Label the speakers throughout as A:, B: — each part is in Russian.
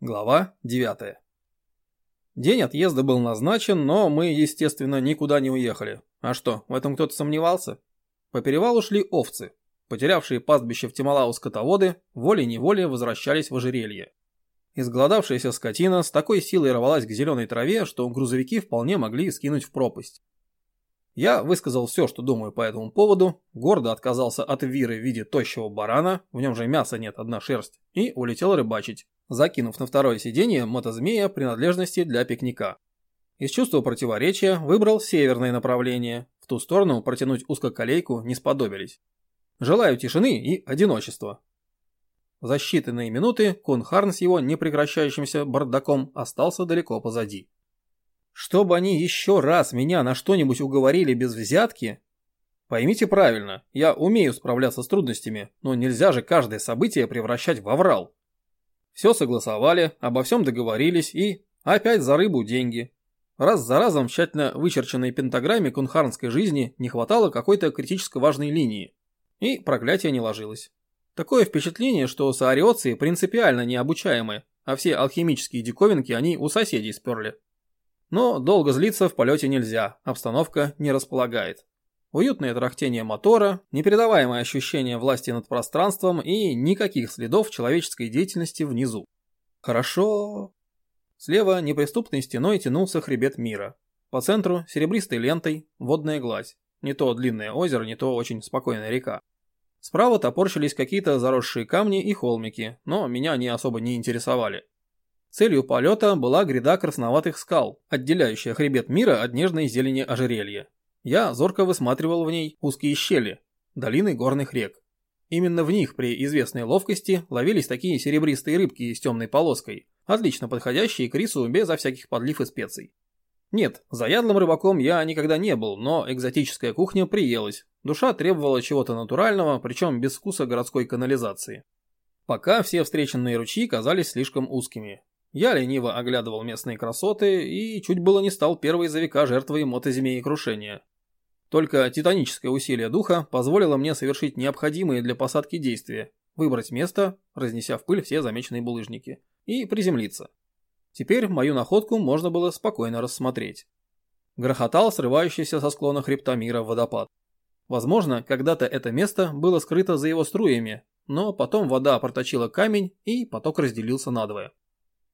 A: Глава 9. День отъезда был назначен, но мы, естественно, никуда не уехали. А что, в этом кто-то сомневался? По перевалу шли овцы. Потерявшие пастбище в Тималау скотоводы волей-неволей возвращались в ожерелье. Изголодавшаяся скотина с такой силой рвалась к зеленой траве, что грузовики вполне могли скинуть в пропасть. Я высказал все, что думаю по этому поводу, гордо отказался от виры в виде тощего барана, в нем же мяса нет, одна шерсть, и улетел рыбачить закинув на второе сиденье мотозмея принадлежности для пикника. Из чувства противоречия выбрал северное направление, в ту сторону протянуть узкоколейку не сподобились. Желаю тишины и одиночества. За считанные минуты Кунхарн с его непрекращающимся бардаком остался далеко позади. Чтобы они еще раз меня на что-нибудь уговорили без взятки... Поймите правильно, я умею справляться с трудностями, но нельзя же каждое событие превращать в аврал. Все согласовали, обо всем договорились и опять за рыбу деньги. Раз за разом тщательно вычерченной пентаграмме кунхарнской жизни не хватало какой-то критически важной линии. И проклятие не ложилось. Такое впечатление, что саариоции принципиально необучаемы, а все алхимические диковинки они у соседей сперли. Но долго злиться в полете нельзя, обстановка не располагает. Уютное трахтение мотора, непередаваемое ощущение власти над пространством и никаких следов человеческой деятельности внизу. Хорошо. Слева неприступной стеной тянулся хребет мира. По центру серебристой лентой водная гладь. Не то длинное озеро, не то очень спокойная река. Справа топорщились какие-то заросшие камни и холмики, но меня они особо не интересовали. Целью полета была гряда красноватых скал, отделяющая хребет мира от нежной зелени ожерелья. Я зорко высматривал в ней узкие щели, долины горных рек. Именно в них при известной ловкости ловились такие серебристые рыбки с темной полоской, отлично подходящие к рису безо всяких подлив и специй. Нет, заядлым рыбаком я никогда не был, но экзотическая кухня приелась. Душа требовала чего-то натурального, причем без вкуса городской канализации. Пока все встреченные ручьи казались слишком узкими. Я лениво оглядывал местные красоты и чуть было не стал первой за века жертвой мотозмеи крушения. Только титаническое усилие духа позволило мне совершить необходимые для посадки действия, выбрать место, разнеся в пыль все замеченные булыжники, и приземлиться. Теперь мою находку можно было спокойно рассмотреть. Грохотал срывающийся со склона хребта мира водопад. Возможно, когда-то это место было скрыто за его струями, но потом вода проточила камень и поток разделился надвое.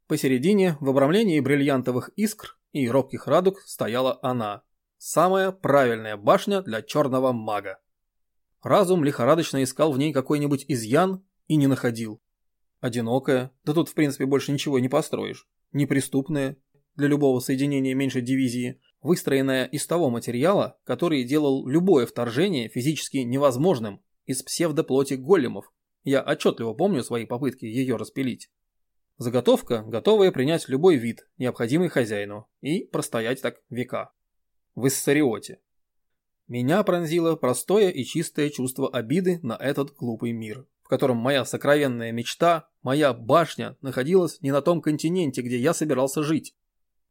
A: Посередине, в обрамлении бриллиантовых искр и робких радуг, стояла она, Самая правильная башня для черного мага. Разум лихорадочно искал в ней какой-нибудь изъян и не находил. Одинокая, да тут в принципе больше ничего не построишь. Неприступная, для любого соединения меньше дивизии, выстроенная из того материала, который делал любое вторжение физически невозможным, из псевдоплоти големов. Я отчетливо помню свои попытки ее распилить. Заготовка, готовая принять любой вид, необходимый хозяину, и простоять так века в Иссариоте. Меня пронзило простое и чистое чувство обиды на этот глупый мир, в котором моя сокровенная мечта, моя башня находилась не на том континенте, где я собирался жить.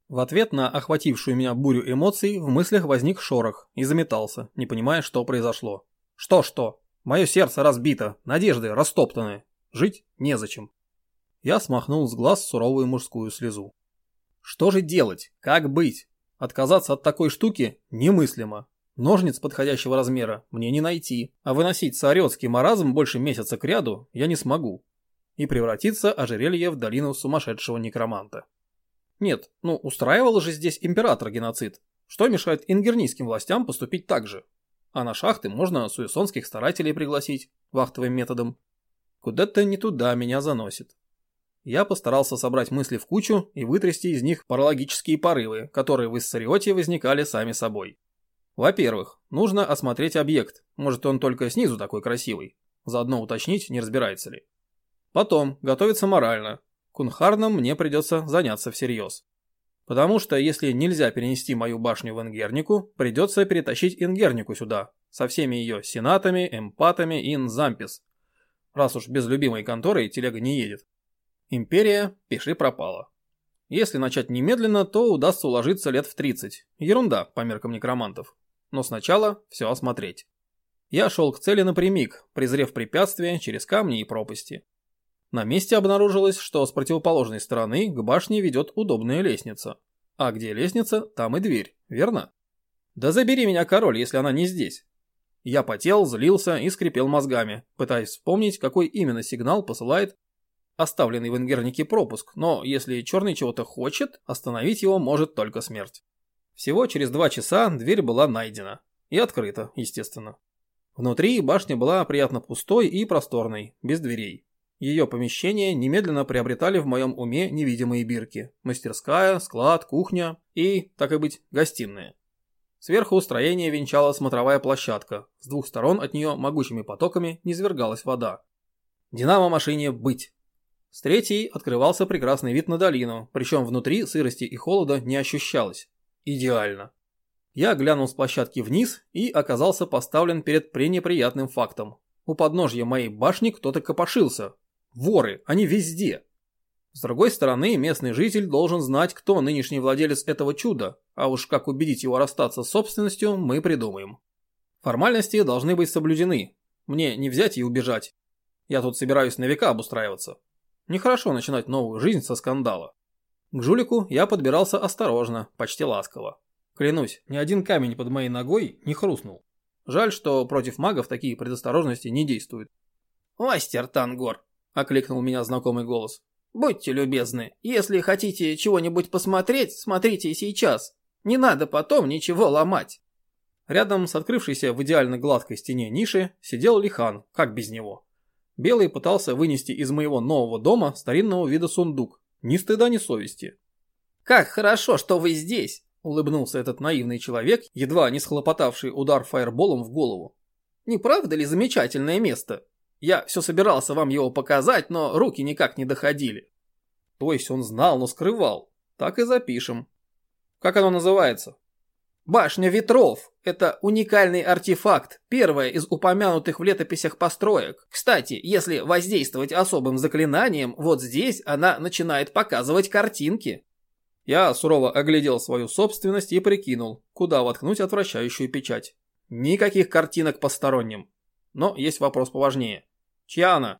A: В ответ на охватившую меня бурю эмоций в мыслях возник шорох и заметался, не понимая, что произошло. Что-что? Мое сердце разбито, надежды растоптаны. Жить незачем. Я смахнул с глаз суровую мужскую слезу. Что же делать? Как быть? Отказаться от такой штуки немыслимо. Ножниц подходящего размера мне не найти, а выносить саретский маразм больше месяца к ряду я не смогу. И превратиться ожерелье в долину сумасшедшего некроманта. Нет, ну устраивал же здесь император геноцид. Что мешает ингернийским властям поступить так же? А на шахты можно суесонских старателей пригласить вахтовым методом. Куда-то не туда меня заносит. Я постарался собрать мысли в кучу и вытрясти из них паралогические порывы, которые в Иссариоте возникали сами собой. Во-первых, нужно осмотреть объект, может он только снизу такой красивый, заодно уточнить, не разбирается ли. Потом, готовиться морально, кунхарном мне придется заняться всерьез. Потому что если нельзя перенести мою башню в Ингернику, придется перетащить Ингернику сюда, со всеми ее сенатами, эмпатами и инзампис, раз уж без любимой конторы телега не едет. Империя, пиши пропала. Если начать немедленно, то удастся уложиться лет в 30. Ерунда по меркам некромантов. Но сначала все осмотреть. Я шел к цели напрямик, презрев препятствия через камни и пропасти. На месте обнаружилось, что с противоположной стороны к башне ведет удобная лестница. А где лестница, там и дверь, верно? Да забери меня, король, если она не здесь. Я потел, злился и скрипел мозгами, пытаясь вспомнить, какой именно сигнал посылает оставленный в ингернике пропуск, но если черный чего-то хочет, остановить его может только смерть. Всего через два часа дверь была найдена. И открыта, естественно. Внутри башня была приятно пустой и просторной, без дверей. Ее помещения немедленно приобретали в моем уме невидимые бирки. Мастерская, склад, кухня и, так и быть, гостиная. Сверху строение венчала смотровая площадка. С двух сторон от нее могучими потоками низвергалась вода. Динамо-машине быть. С третьей открывался прекрасный вид на долину, причем внутри сырости и холода не ощущалось. Идеально. Я глянул с площадки вниз и оказался поставлен перед пренеприятным фактом. У подножья моей башни кто-то копошился. Воры, они везде. С другой стороны, местный житель должен знать, кто нынешний владелец этого чуда, а уж как убедить его расстаться с собственностью, мы придумаем. Формальности должны быть соблюдены. Мне не взять и убежать. Я тут собираюсь на века обустраиваться. Нехорошо начинать новую жизнь со скандала. К жулику я подбирался осторожно, почти ласково. Клянусь, ни один камень под моей ногой не хрустнул. Жаль, что против магов такие предосторожности не действуют.
B: «Мастер Тангор», — окликнул меня знакомый голос. Будьте любезны, если хотите чего-нибудь посмотреть, смотрите сейчас. Не надо потом ничего ломать.
A: Рядом с открывшейся в идеально гладкой стене ниши сидел Лихан, как без него. Белый пытался вынести из моего нового дома старинного вида сундук. Ни стыда, ни совести.
B: «Как хорошо, что вы здесь!» – улыбнулся этот наивный человек, едва не схлопотавший удар фаерболом в голову. «Не правда ли замечательное место? Я все собирался вам его показать, но руки никак не доходили.
A: То есть он знал, но скрывал. Так и запишем. Как оно называется?
B: Башня ветров. Это уникальный артефакт, первое из упомянутых в летописях построек. Кстати, если воздействовать особым заклинанием, вот здесь она начинает показывать картинки.
A: Я сурово оглядел свою собственность и прикинул, куда воткнуть отвращающую печать. Никаких картинок посторонним. Но есть вопрос поважнее. Чья она?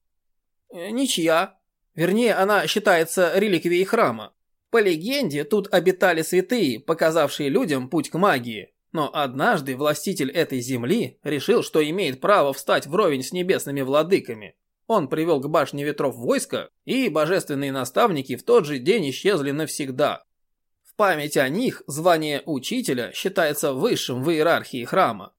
B: Э, ничья. Вернее, она считается реликвией храма. По легенде, тут обитали святые, показавшие людям путь к магии. Но однажды властитель этой земли решил, что имеет право встать вровень с небесными владыками. Он привел к башне ветров войско, и божественные наставники в тот же день исчезли навсегда. В память о них звание учителя считается высшим в иерархии храма.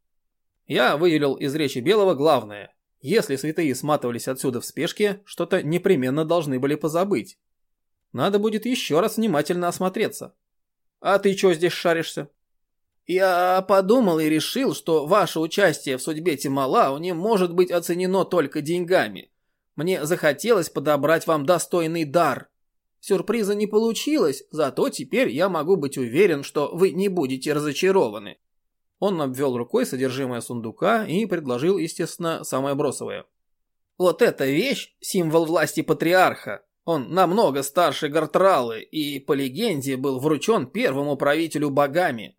A: Я выделил из речи Белого главное если святые сматывались отсюда в спешке, что-то непременно должны были позабыть. Надо будет еще раз внимательно осмотреться. А ты что здесь шаришься?
B: Я подумал и решил, что ваше участие в судьбе Тималау не может быть оценено только деньгами. Мне захотелось подобрать вам достойный дар. Сюрприза не получилось, зато теперь я могу быть уверен, что вы не будете разочарованы.
A: Он обвел рукой содержимое сундука и предложил, естественно, самое бросовое.
B: «Вот эта вещь – символ власти патриарха. Он намного старше Гартралы и, по легенде, был вручен первому правителю богами».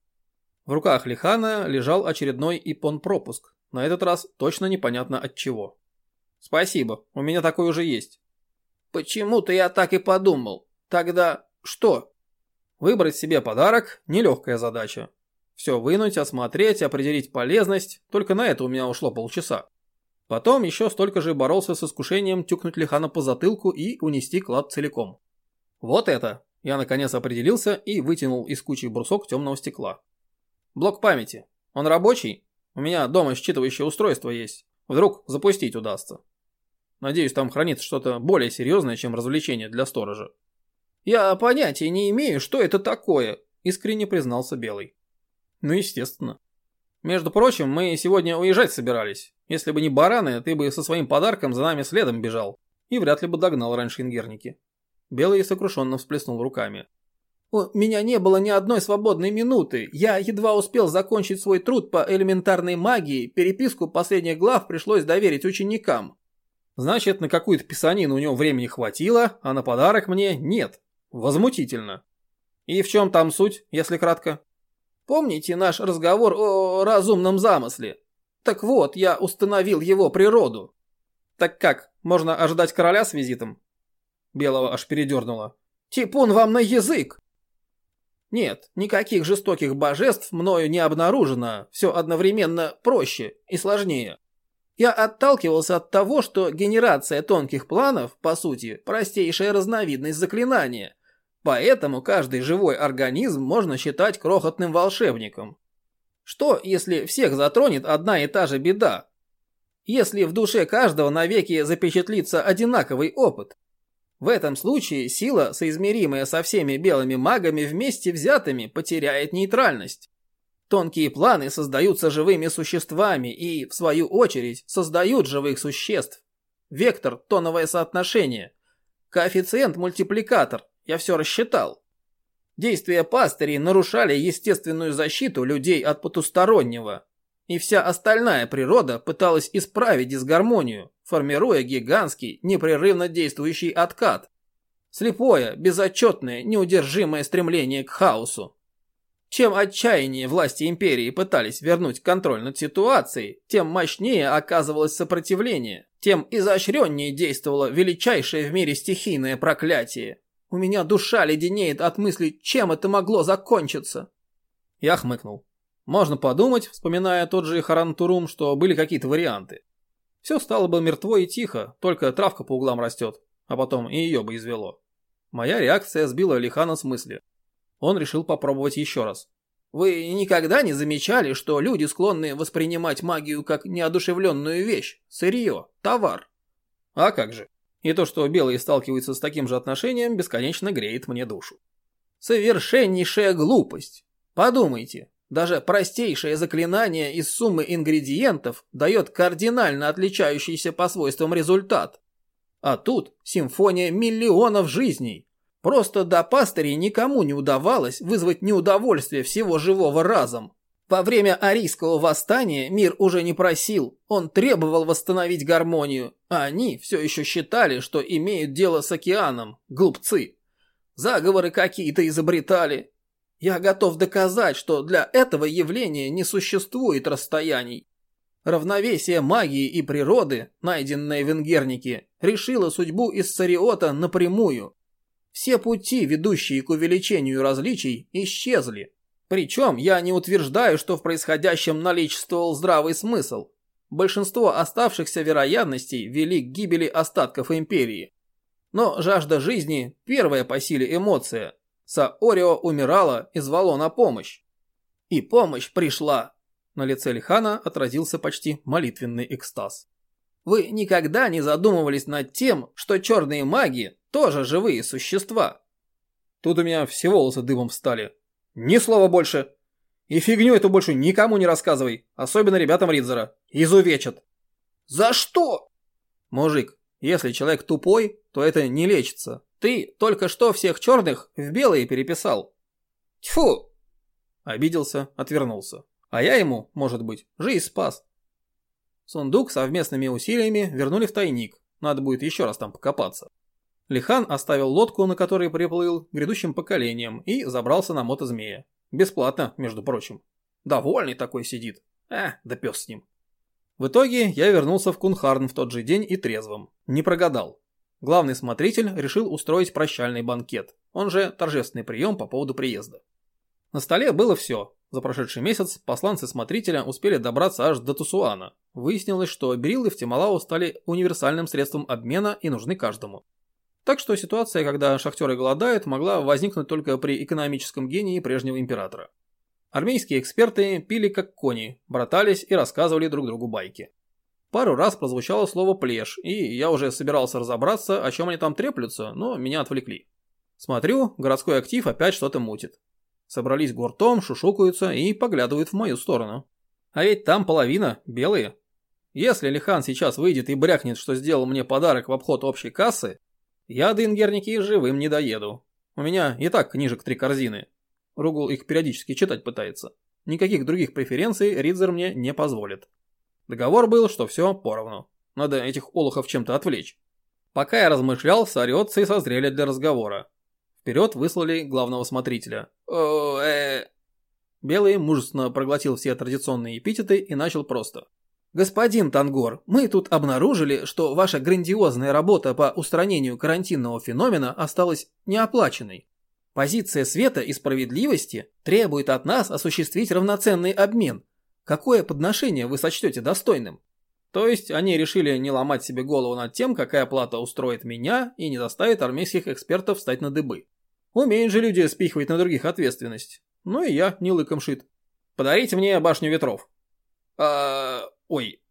A: В руках Лихана лежал очередной ипон-пропуск. На этот раз точно непонятно от чего. «Спасибо, у меня такой уже есть».
B: «Почему-то я так и подумал. Тогда что?»
A: Выбрать себе подарок – нелегкая задача. Все вынуть, осмотреть, определить полезность, только на это у меня ушло полчаса. Потом еще столько же боролся с искушением тюкнуть Лихана по затылку и унести клад целиком. Вот это! Я наконец определился и вытянул из кучи брусок темного стекла. Блок памяти. Он рабочий? У меня дома считывающее устройство есть. Вдруг запустить удастся. Надеюсь, там хранится что-то более серьезное, чем развлечение для сторожа.
B: Я понятия не имею, что это такое, искренне признался Белый.
A: Ну, естественно. Между прочим, мы сегодня уезжать собирались. Если бы не бараны, ты бы со своим подарком за нами следом бежал. И вряд ли бы догнал раньше ингерники. Белый сокрушенно всплеснул руками.
B: У меня не было ни одной свободной минуты. Я едва успел закончить свой труд по элементарной магии, переписку последних глав пришлось доверить ученикам.
A: Значит, на какую-то писанину у него времени хватило, а на подарок мне нет. Возмутительно. И в чем там суть, если кратко?
B: Помните наш разговор о разумном замысле? Так вот, я установил его природу.
A: Так как, можно ожидать короля с визитом? Белого аж передернуло.
B: Типун вам на язык! Нет, никаких жестоких божеств мною не обнаружено, все одновременно проще и сложнее. Я отталкивался от того, что генерация тонких планов, по сути, простейшая разновидность заклинания. Поэтому каждый живой организм можно считать крохотным волшебником. Что, если всех затронет одна и та же беда? Если в душе каждого навеки запечатлится одинаковый опыт? В этом случае сила, соизмеримая со всеми белыми магами вместе взятыми, потеряет нейтральность. Тонкие планы создаются живыми существами и, в свою очередь, создают живых существ. Вектор – тоновое соотношение. Коэффициент-мультипликатор. Я все рассчитал. Действия пастырей нарушали естественную защиту людей от потустороннего. И вся остальная природа пыталась исправить дисгармонию, формируя гигантский, непрерывно действующий откат. Слепое, безотчетное, неудержимое стремление к хаосу. Чем отчаяннее власти империи пытались вернуть контроль над ситуацией, тем мощнее оказывалось сопротивление, тем изощреннее действовало величайшее в мире стихийное проклятие. У меня душа леденеет от мысли, чем это могло закончиться.
A: Я хмыкнул. Можно подумать, вспоминая тот же Харантурум, что были какие-то варианты. Все стало бы мертво и тихо, только травка по углам растет, а потом и ее бы извело. Моя реакция сбила Лихана с мысли. Он решил попробовать еще раз.
B: Вы никогда не замечали, что люди склонны воспринимать магию как неодушевленную вещь, сырье, товар?
A: А как же. И то, что белые сталкиваются с таким же отношением, бесконечно греет мне душу.
B: Совершеннейшая глупость. Подумайте, даже простейшее заклинание из суммы ингредиентов дает кардинально отличающийся по свойствам результат. А тут симфония миллионов жизней. Просто до пастырей никому не удавалось вызвать неудовольствие всего живого разом. Во время арийского восстания мир уже не просил, он требовал восстановить гармонию, а они все еще считали, что имеют дело с океаном, глупцы. Заговоры какие-то изобретали, я готов доказать, что для этого явления не существует расстояний. Равновесие магии и природы, найденное в Ингернике, решило судьбу Иссариота напрямую. Все пути, ведущие к увеличению различий, исчезли. Причем я не утверждаю, что в происходящем наличествовал здравый смысл. Большинство оставшихся вероятностей вели к гибели остатков империи. Но жажда жизни – первая по силе эмоция, Саорио умирала и звало на помощь. И помощь пришла. На лице Лихана отразился почти молитвенный экстаз. Вы никогда не задумывались над тем, что черные маги тоже живые существа?
A: Тут у меня все волосы дымом встали. Ни слова больше. И фигню эту больше никому не рассказывай, особенно ребятам Ридзера. Изувечат.
B: За что?
A: Мужик, если человек тупой, то это не лечится.
B: Ты только что всех черных в белые переписал. Тьфу!
A: Обиделся, отвернулся. А я ему, может быть, жизнь спас. Сундук совместными усилиями вернули в тайник. Надо будет еще раз там покопаться. Лихан оставил лодку, на которой приплыл грядущим поколением, и забрался на мотозмея. Бесплатно, между прочим. Довольный такой сидит. А, да пес с ним. В итоге я вернулся в Кунхарн в тот же день и трезвым. Не прогадал. Главный смотритель решил устроить прощальный банкет, он же торжественный прием по поводу приезда. На столе было все. За прошедший месяц посланцы смотрителя успели добраться аж до Тусуана. Выяснилось, что бериллы в Тималау стали универсальным средством обмена и нужны каждому. Так что ситуация, когда шахтеры голодают, могла возникнуть только при экономическом гении прежнего императора. Армейские эксперты пили как кони, братались и рассказывали друг другу байки. Пару раз прозвучало слово «плешь», и я уже собирался разобраться, о чем они там треплются, но меня отвлекли. Смотрю, городской актив опять что-то мутит. Собрались гуртом, шушукаются и поглядывают в мою сторону. А ведь там половина белые. Если Лихан сейчас выйдет и брякнет, что сделал мне подарок в обход общей кассы, я до Ингерники живым не доеду. У меня и так книжек три корзины. Ругул их периодически читать пытается. Никаких других преференций Ридзер мне не позволит. Договор был, что все поровну. Надо этих олухов чем-то отвлечь. Пока я размышлял, сариотцы созрели для разговора. Вперед выслали главного смотрителя. О, э... Белый мужественно проглотил все традиционные эпитеты и начал просто.
B: «Господин Тангор, мы тут обнаружили, что ваша грандиозная работа по устранению карантинного феномена осталась неоплаченной. Позиция света и справедливости требует от нас осуществить равноценный обмен. Какое подношение вы сочтете достойным?»
A: То есть они решили не ломать себе голову над тем, какая плата устроит меня и не заставит армейских экспертов встать на дыбы. Умеют же люди спихивать на других ответственность. Ну и я не лыком шит. Подарите мне башню ветров. А... Ой.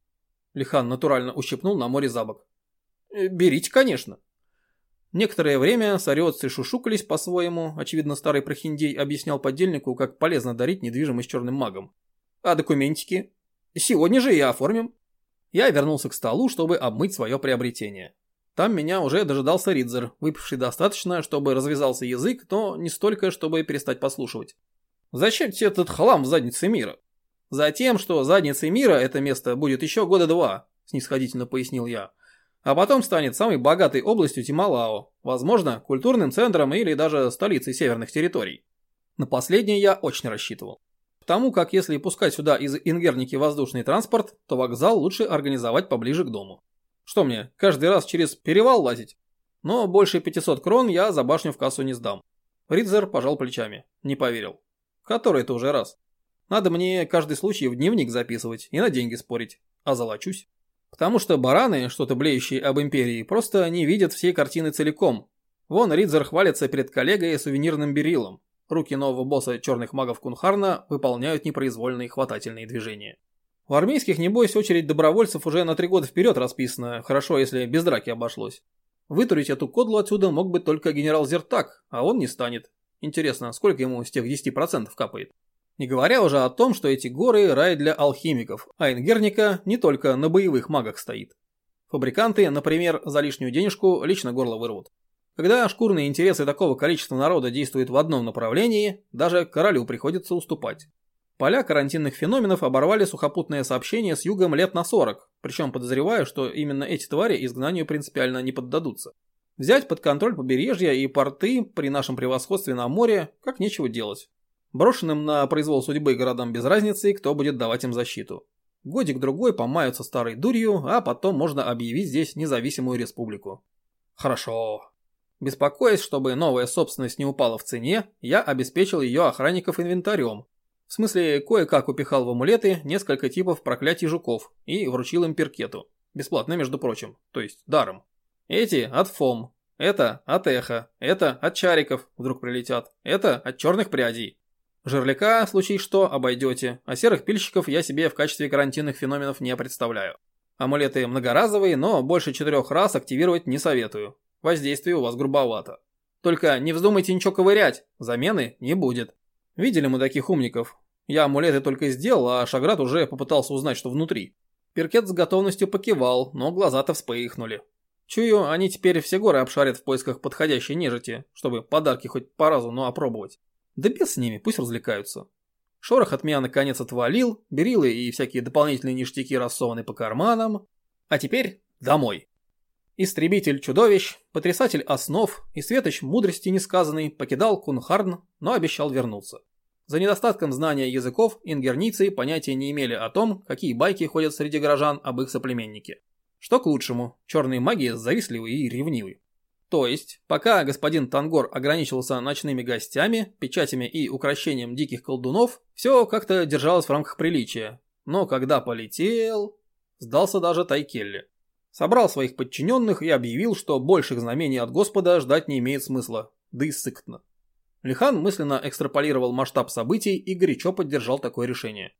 A: Лихан натурально ущипнул на море забок. «Э, берите, конечно. Некоторое время сариотцы шушукались по-своему, очевидно старый прохиндей объяснял подельнику, как полезно дарить недвижимость черным магам. А документики? Сегодня же и оформим. Я вернулся к столу, чтобы обмыть свое приобретение. Там меня уже дожидался Ридзер, выпивший достаточно, чтобы развязался язык, но не столько, чтобы перестать послушивать. Зачем тебе этот хлам в заднице мира? Затем, что задницей мира это место будет еще года два, снисходительно пояснил я. А потом станет самой богатой областью Тималао, возможно, культурным центром или даже столицей северных территорий. На последнее я очень рассчитывал. Потому как если пускать сюда из Ингерники воздушный транспорт, то вокзал лучше организовать поближе к дому. Что мне, каждый раз через перевал лазить? Но больше 500 крон я за башню в кассу не сдам. Ридзер пожал плечами. Не поверил. Который это уже раз. Надо мне каждый случай в дневник записывать и на деньги спорить. А золочусь. Потому что бараны, что-то блеющие об империи, просто не видят всей картины целиком. Вон Ридзер хвалится перед коллегой сувенирным берилом. Руки нового босса черных магов Кунхарна выполняют непроизвольные хватательные движения. В армейских, небось, очередь добровольцев уже на три года вперед расписана, хорошо, если без драки обошлось. Вытурить эту кодлу отсюда мог бы только генерал Зертак, а он не станет. Интересно, сколько ему с тех 10% капает? Не говоря уже о том, что эти горы – рай для алхимиков, а Ингерника не только на боевых магах стоит. Фабриканты, например, за лишнюю денежку лично горло вырвут. Когда шкурные интересы такого количества народа действуют в одном направлении, даже королю приходится уступать. Поля карантинных феноменов оборвали сухопутное сообщение с югом лет на 40, причем подозреваю, что именно эти твари изгнанию принципиально не поддадутся. Взять под контроль побережья и порты при нашем превосходстве на море как нечего делать. Брошенным на произвол судьбы городам без разницы, кто будет давать им защиту. Годик-другой помаются старой дурью, а потом можно объявить здесь независимую республику. Хорошо. Беспокоясь, чтобы новая собственность не упала в цене, я обеспечил ее охранников инвентарем, в смысле, кое-как упихал в амулеты несколько типов проклятий жуков и вручил им перкету. Бесплатно, между прочим, то есть даром. Эти от ФОМ, это от Эхо, это от Чариков вдруг прилетят, это от черных прядей. Жерляка, случай что, обойдете, а серых пильщиков я себе в качестве карантинных феноменов не представляю. Амулеты многоразовые, но больше четырех раз активировать не советую. Воздействие у вас грубовато. Только не вздумайте ничего ковырять, замены не будет. Видели мы таких умников. Я амулеты только сделал, а Шаград уже попытался узнать, что внутри. Перкет с готовностью покивал, но глаза-то вспыхнули. Чую, они теперь все горы обшарят в поисках подходящей нежити, чтобы подарки хоть по разу, но опробовать. Да без с ними, пусть развлекаются. Шорох от меня наконец отвалил, берилы и всякие дополнительные ништяки рассованы по карманам. А теперь домой. Истребитель чудовищ, потрясатель основ и светоч мудрости несказанной покидал Кунхарн, но обещал вернуться. За недостатком знания языков ингерницы понятия не имели о том, какие байки ходят среди горожан об их соплеменнике. Что к лучшему, черные маги завистливы и ревнивы. То есть, пока господин Тангор ограничивался ночными гостями, печатями и украшением диких колдунов, все как-то держалось в рамках приличия. Но когда полетел, сдался даже Тайкелли собрал своих подчиненных и объявил, что больших знамений от Господа ждать не имеет смысла, да и сыктно. Лихан мысленно экстраполировал масштаб событий и горячо поддержал такое решение.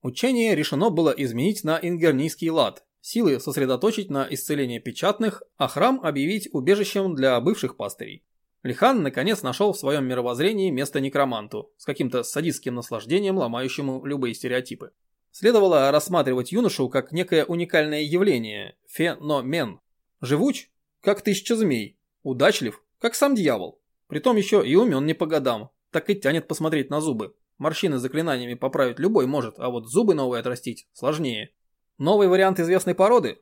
A: Учение решено было изменить на ингернийский лад, силы сосредоточить на исцелении печатных, а храм объявить убежищем для бывших пастырей. Лихан наконец нашел в своем мировоззрении место некроманту, с каким-то садистским наслаждением ломающему любые стереотипы. Следовало рассматривать юношу как некое уникальное явление, феномен. Живуч, как тысяча змей, удачлив, как сам дьявол. Притом еще и умен не по годам, так и тянет посмотреть на зубы. Морщины заклинаниями поправить любой может, а вот зубы новые отрастить сложнее. Новый вариант известной породы?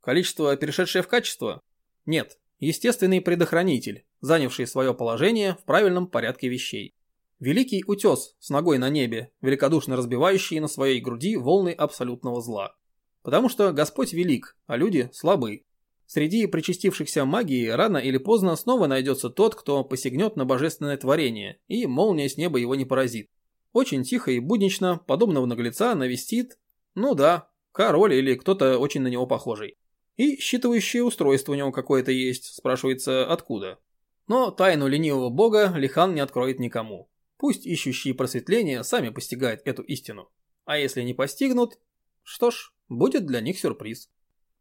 A: Количество, перешедшее в качество? Нет, естественный предохранитель, занявший свое положение в правильном порядке вещей. Великий утес с ногой на небе, великодушно разбивающий на своей груди волны абсолютного зла. Потому что Господь велик, а люди слабы. Среди причастившихся магии рано или поздно снова найдется тот, кто посягнет на божественное творение, и молния с неба его не поразит. Очень тихо и буднично подобного наглеца навестит, ну да, король или кто-то очень на него похожий. И считывающее устройство у него какое-то есть, спрашивается, откуда. Но тайну ленивого бога Лихан не откроет никому. Пусть ищущие просветления сами постигают эту истину. А если не постигнут, что ж, будет для них сюрприз.